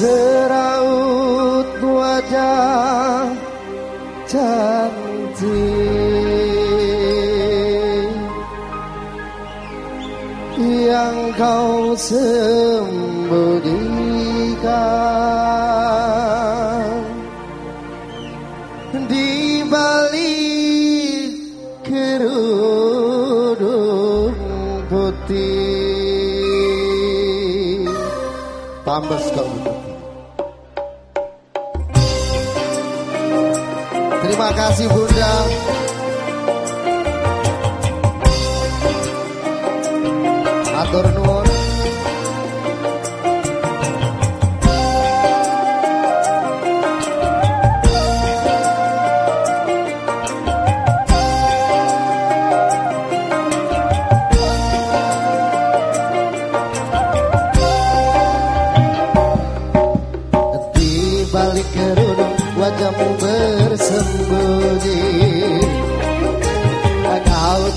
seraut wajah cantik yang kau sembunyikan di balik kerudung putih. Tambah sekali Terima kasih Bunda. Atur nuwun.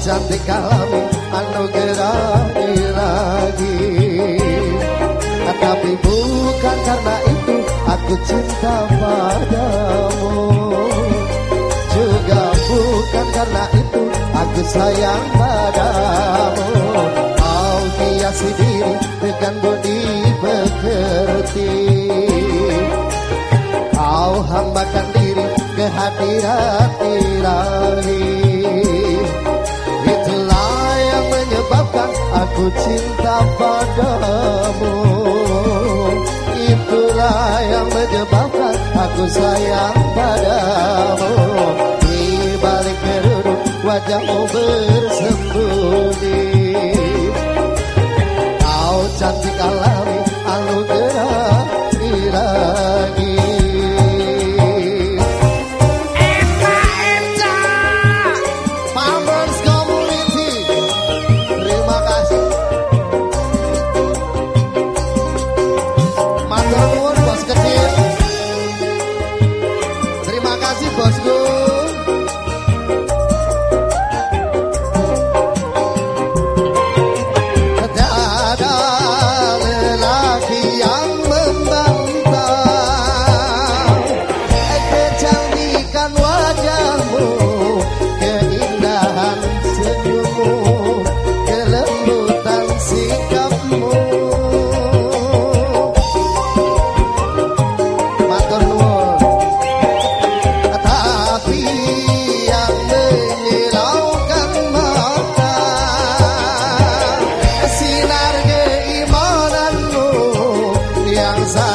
Cantik alami anugerah lagi. Tapi bukan karena itu aku cinta padamu. Juga bukan karena itu aku sayang padamu. Kau hiasi diri dengan budi pekerti Kau hambakan diri kehadiran ilahi aku cinta padamu. Itulah yang menyebabkan aku sayang padamu. Di balik kerudung wajahmu bersembunyi. Kau cantik alami Terima kasih yang selalu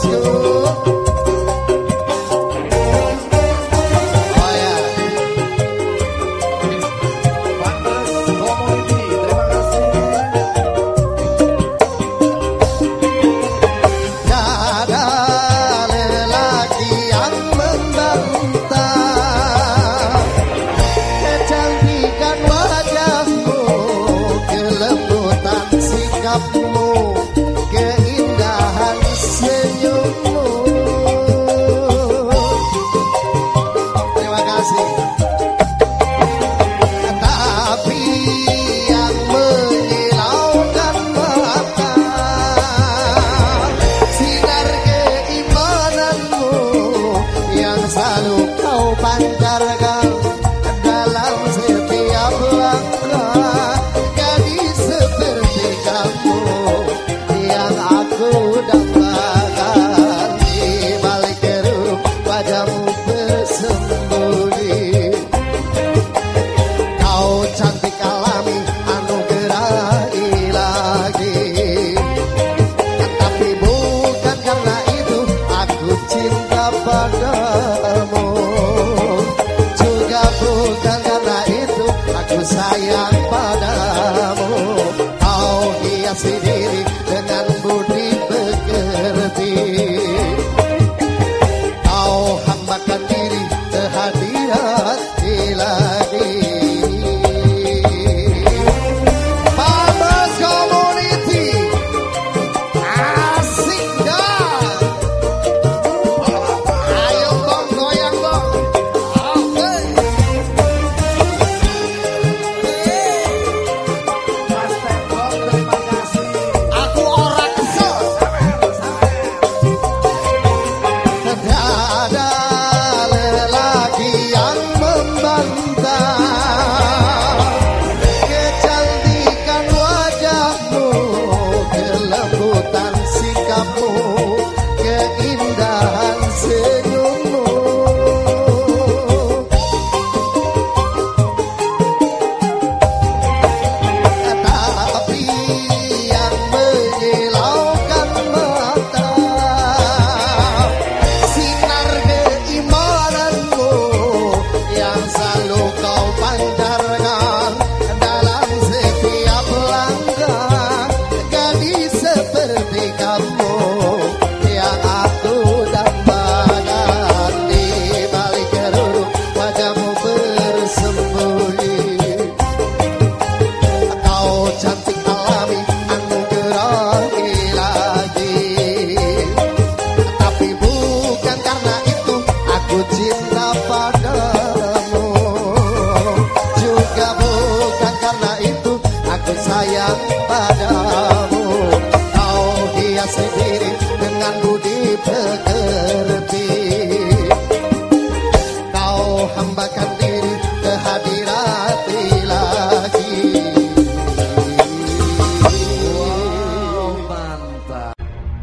kasih aku sayang padamu Kau hias diri